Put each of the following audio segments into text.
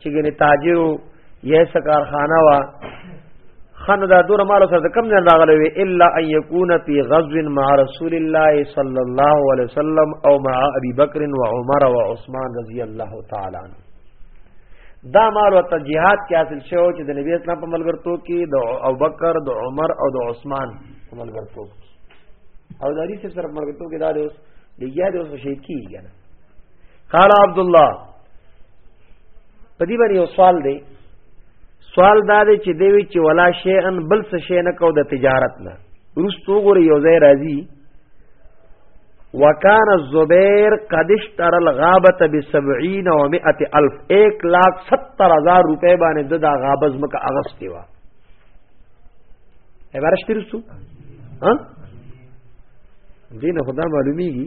چې ګنې تاجرو یې سکارخانه وا خنو دا دور مال سره کم نه راغلی وی الا ان یکون فی غزو مع رسول الله صلی الله علیه وسلم او مع ابي بکر و عمر و عثمان رضی الله تعالی عنہ دا مال او تجهاد کې حاصل شو چې د نبی اسلام په ملګرتوب کې د ابوبکر د عمر او د عثمان په ملګرتوب او د علی سره ملګرتوب کې دا اوس د یاد اوس شهید کیږي نه قال عبد الله په دې باندې یو سوال دی سوال دا دی چې دوی چې ولا شی ان بل څه شی نه کو د تجارت نه ورستو ګوري یو ځای راځي وکان الزبیر قد اشتر الغابه ب 70 و 100 الف 1 لاکھ 70 هزار روپے باندې د دا غابز مکه اغستی وا ایبارشترسو ها دین خدا معلومیږي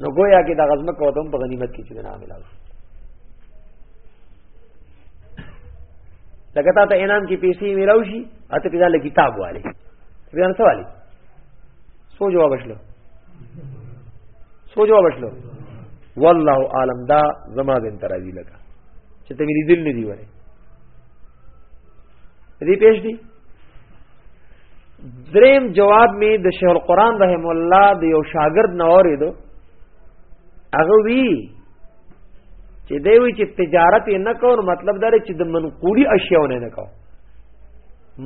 نو گویا کې دا غزمه کو دوم په غنیمت کې چې نه ملاو لکه تا ته انعام کې پیسې ملاو شي اته پیدا له کتاب والے بیا څه والے سو جواب شلو سو جواب شلو والله عالم دا زما دین ترازی لگا چې ته مې دل نه دی وره دې پېښ دي دریم جواب می د شیخ القران رحم الله د یو شاګرد نه اوریدو هغه وی چې دی وی چې تجارت نه کور مطلب دا چې د منقولی اشیاء نه نه کو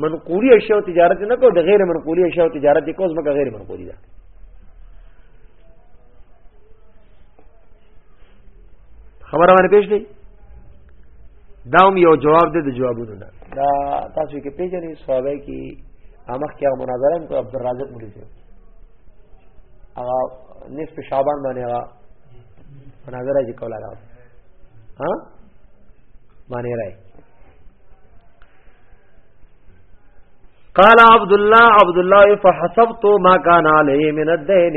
منقولی اشیاء تجارت نه کو د غیر منقولی اشیاء تجارت کو زما غیر منقولی ده خبره باندې پېښ دی دا هم یو جواب دی د جوابونو نه دا تاسو کې پیژنې صحابه کې امخ کې مناظره کو عبد الرازق مولوی صاحب هغه نصف شعبان باندې هغه مناظره چې کوله دا ها باندې راي قال عبد الله عبد الله فحسبت ما كان عليه من الدين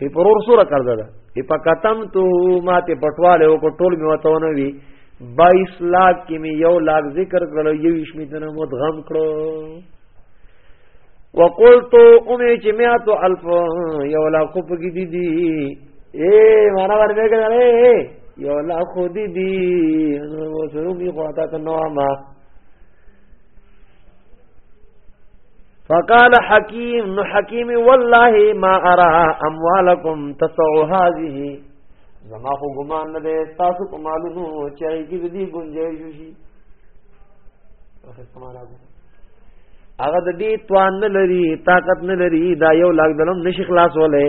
په پرور سره قرض ده په کتم تو ما ته پټواله او ټول می وته ونه وی 22 لاک کې می یو لاک ذکر کړو یو شمی ته مدغم کړو وقلت امي چې میا تو الف یو لاک په کې دي دي اے معنا ورته کړه یو لاک خو دي دي نو سره می خواته کنه ما فقال حکیم نو حکیم والله ما ارى اموالکم تسع هذه زما خو ګمان نه دی تاسو په مالونو چې ایږي دې گنجائش شي هغه د دې توان نه لري طاقت نه لري دا یو لاګ دلم نشي خلاص ولې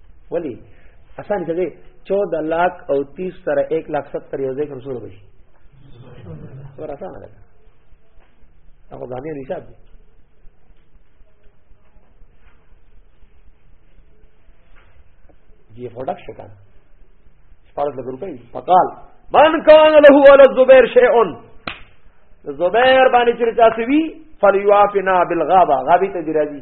ولی اسان څه دی 14 لاکھ او 30 سره 1 لاکھ 70 یو ځای کوم سره وشي ور اسانه ده هغه باندې حساب دی جی فوډک شکان سپارت لګ روپۍ فقال من کان له ول زبیر شیء زبیر باندې چې تاسو وی فلیوافنا بالغابه غابی ته دی راځي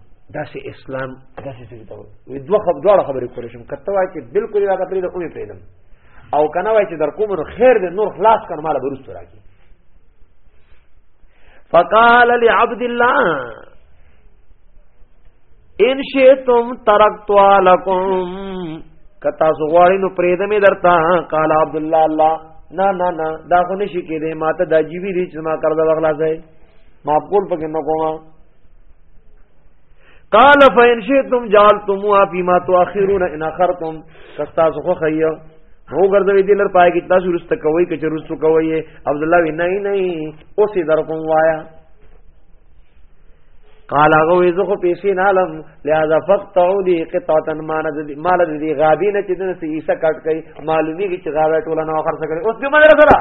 داسې اسلام داسې څه ته وي دوه خبر دوه خبرې کولې شم کته وای چې بالکل دا پرې د اومې پیدم او کنه وای چې در کوم نو خیر دې نور خلاص کړم مال برست راکی فقال لعبد الله ان شئتم ترکت لكم کتا زغواړي نو پرېده مې درتا قال عبد الله الله نه نه نه دا خو نشي کېده ماته د جیوی دي چې ما کړل وغلا ځای ما خپل پکې نو کومه قال فإن شئتم جعلتموها فيما تؤخرون إن أخرتم کستا سو خيو هو ګرځوي دې لر پای کې تاسو رست کوي کې رست کوي عبد الله وی نه نه اوسې در کوم وایا قال هغه وی زه خو پیسې نه علم لہذا فقطعوا لي قطعه مال مال دې غابي نه چې دې سې ایسه کټ کوي معلومي کې چې غابه ټوله نه خرڅ کړي اوس دې مدرسه را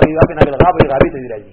ابي واپس نه غابي غابي ته راځي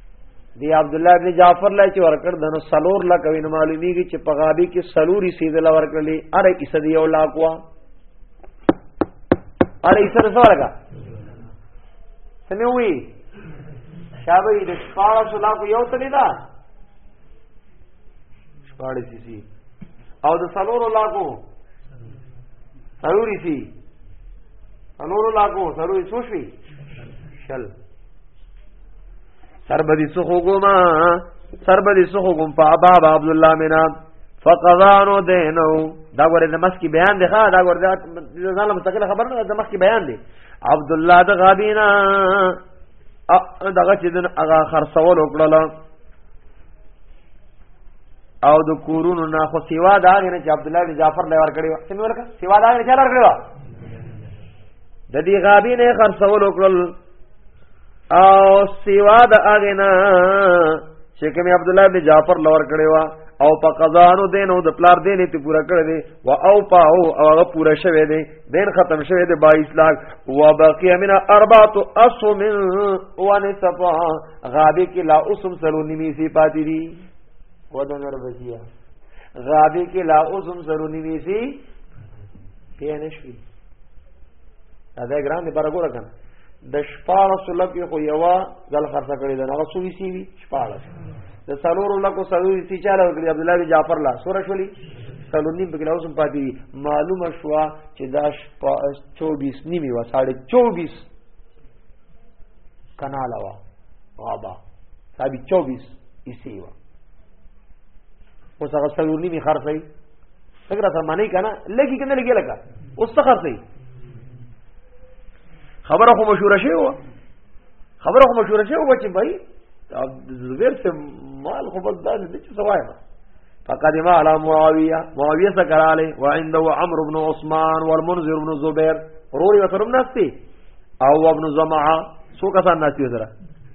دی عبد الله بن جعفر لای چې ورکړ دنو سلور لا کوي نو معلومیږي چې په غابي کې سلوري سید لا ورکړلې اره کیسه دی یو لا کوا اره کیسه سره ورکا سموي شابه دې شپاړه سلا کو یو تلې دا شپاړه سي سي او د سلور لا کو سلوري سي سلور لا کو سلوري سوشي شل سر بدی سخو گما سر بدی سخو گم پا باب عبداللہ منا فقضانو دینو دا گوری دمس کی بیان دی خواه دا گوری دا زنال مستقل خبر نو دمس کی بیان دی عبداللہ دا غابینا دغه چې دن هغه خرڅول وکړل او د کورونو نه خو سیوا دا غنه چې عبد الله بن جعفر لور کړی و سیمه ورکه سیوا دا غنه چې لور کړی و د دې غابینه خرڅول وکړل او سیوا د اغنا چې کوم عبد الله بن جعفر لور کړي وا او په قضانو دینو د پلار دینې ته پورا کړی دی و او پاو او هغه پورا شوی دی دین ختم شوی دی 22 لاک و بقی من اربعه اسهم و نصف غابه کې لا اسم سلو نیمی سی پاتې دی و د نور بزیا غابه کې لا اسم سلو نیمی سی پیانشوی دا د ګران دی بار ګور کنه د شپاړه سلب کې خو یو ځل خرڅه کړی دا هغه سوي سی وی شپاړه د سلور لکو سوي سی چاله ورګړي عبد الله بن جعفر لا سوره شولي سلونی په کلاوسم پاتې دي معلومه شو چې دا 24 نیمه و 24 کانال وا وابا صاحب 24 اسی وا اوس هغه سلونی می خرڅه څنګه سره معنی کنه لګي کنه لګي لګا اوس څه خرڅي خبره خو مشوره شي و خبره خو مشوره شي و چې بھائی زبیر سے مال خو بس داسې دي چې سوای ما فقد ما على معاويه معاويه سکراله وعنده عمرو بن عثمان والمنذر بن زبير روري وترم ناستي او ابن زمعه سو کسان ناستي سره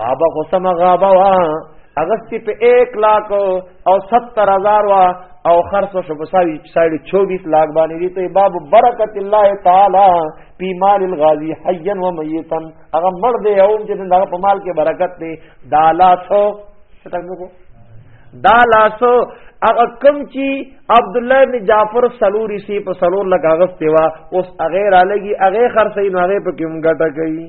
غابه قسم غابه وا اغستی په 1 لاک او 70 هزار وا او خرص شو په ساوی 24 لاک باندې دي ته باب برکت الله تعالی پی مال الغازی حیا و میتا هغه مړ دی او چې دغه په مال کې برکت دی دا لاسو څنګه کو دا لاسو هغه کم چې عبد الله بن جعفر سلوری سی په سلور لګاغس دیوا اوس هغه را لګي هغه خرڅې نو هغه په کوم ګټه کوي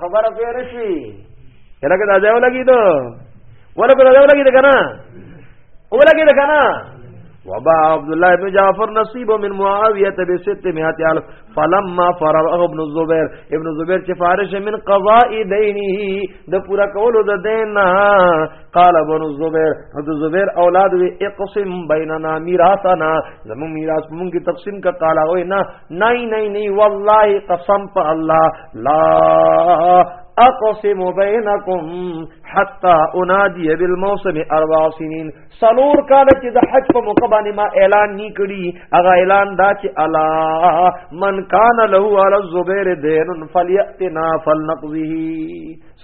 خبره پوه نه شوي لکه دا ځای ولګېدو ولکه دا ځای ولګېد که نه ولګېد که نه وبا عبد الله بن جعفر نصيب من معاويه ب 600 الف فلما فرغ ابن الزبير ابن الزبير چې فارش من قضاء دينه د پورا کولو د دین قال ابن الزبير ابن الزبير اولاد وي اقسم بيننا ميراثنا زمو ميراث مونږه تقسیم کا قال او نه نه نه نه والله قسم په الله لا اقسم بینکم حتا انادی بالموسم اربع سنین سلور کال چې د حج په موقع باندې ما اعلان نی کړی هغه اعلان دا چې الا من کان له علی الزبیر دین فلیاتنا فلنقضه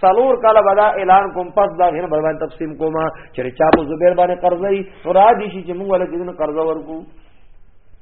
سلور کاله بدا اعلان کوم پس دا غیر بل باندې تقسیم کوم چې چا په زبیر باندې قرضې را دي شي چې موږ ولې دین قرض ورکو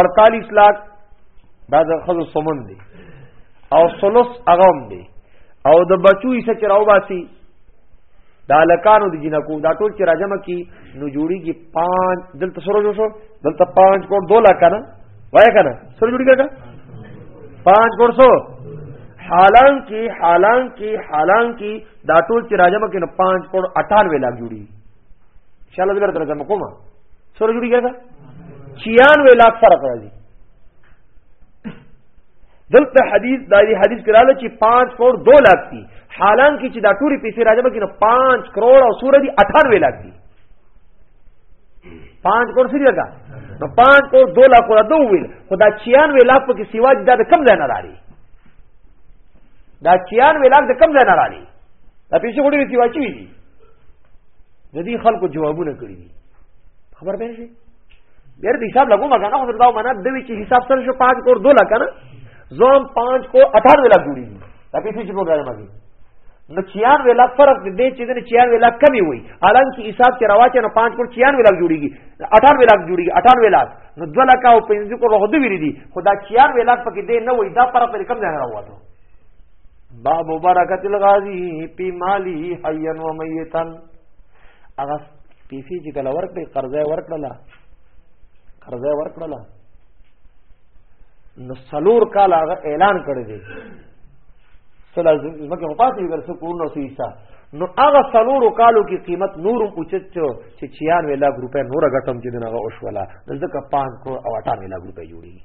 48 لاک دا د خزو سمن دی او سلس اغم دی او د بچو یې چې راو باسي دا لکانو د جنکو دا ټول چې راجم کی نو جوړی کی 5 دلته سره جو شو دلته 5 کو 2 لاک نه وای کنه سره جوړی کړه 5 کو 100 حالان کی حالان کی حالان کی دا ټول چې راجم کی نو 5 کو 98 لاک جوړی شاله دې درته کوم کومه سره جوړی کړه 96 لاکھ فرق راځي دلته حدیث دا دی حدیث کراله چې 5 کروڑ 2 لاکھ دي حالانکه چې دا ټولې پیسې راځي بګینه 5 کروڑ او سور دي 98 لاکھ دي 5 کروڑ سری لگا نو 5 کروڑ 2 لاکھ ولا دوه ویل خدا 96 لاکھ په کې سیوا دا کم ځای نه راړي دا 96 لاکھ د کم ځای نه راړي دا پیسې وړي سیوا چی دي د دې خلکو جوابونه کړی دي خبر به شي بیر د حساب لګو مګا نه خو دا معنا د وی چې حساب سره شو 5 کور 2 لکه نه زوم 5 کو 18 لک جوړی دي دا پیسې چې کوم راځي مګي نو 96 لک فرق دې چې دې 96 لک کمی وي حالانکه حساب چې رواچ نه 5 کور 96 لک جوړیږي 18 لک جوړیږي 18 لک نو 2 لک او 5 کور هدو ویری دي خدا 96 لک پکې دې نه وي دا فرق لري کم ځای راوته باب برکت الغازی پی مالی حیا و میتا هغه پیسې چې کله ورکړي قرضه ورکړله قرضه ورکړله نو سلور کال هغه اعلان کړی دی سلا زمکه پاتې وګر څه کور نو سیسا نو هغه سلور کالو کې قیمت نورم اوچت چو چې 96 لک روپے نور غټم چې دغه اوښولا دلته 5 کروڑ او 98 لک روپے جوړیږي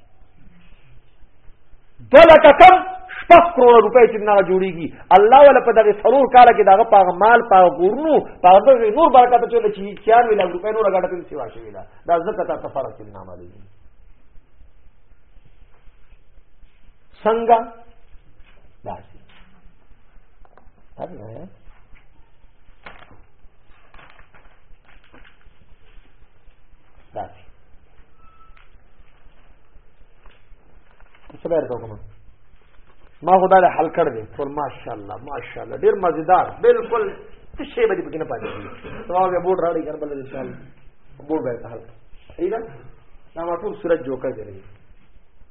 دولک کم شپږ کروڑ روپۍ چې نه جوړیږي الله ولا په دغه څلور کال کې دغه پاغه مال پاغه ګورنو پاغه دغه نور برکت چې لچې 4 لک روپۍ نور غاټه په سیوا شوی دا دا زکه تا تفرق کې نامه لګي څنګه داسي هغه څه به ورته کوم ما خدا له حل کړ دې ټول ماشاءالله ماشاءالله ډیر مزیدار بالکل څه شی به دې پکې نه پاتې سبا به بورډ راړي کړ بل ان شاء الله بورډ به حل صحیح ده نو ما ټول سورج جوړ کړی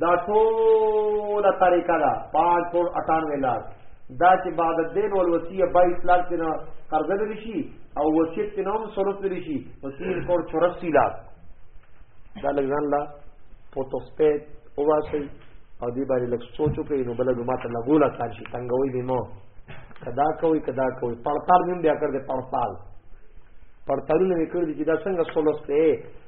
دا ټول طریقه دا 5 فور 98 لاکھ دا چې بعد الدین والوصیه 22 لاکھ تینا قرض لري شي او وصیت تینا هم صرف لري شي وصیت کور 84 لاکھ دا لګان لا فوټوسپیټ اواسي او دی باندې لږ سوچو کوي نو بل به ماته لګولا کار شي تنګوي به مو کدا کوي کدا کوي پړتال نیم بیا کړ دې پړتال پړتالونه وکړ دي چې دا څنګه سولوسته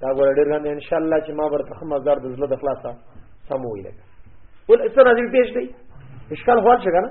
دا ګور ډیر غنډه ان شاء الله چې ما ورته خمه زار د زړه د خلاصه سم وی لګ ول اسره راځي پیش دی اشکال حل شي کنه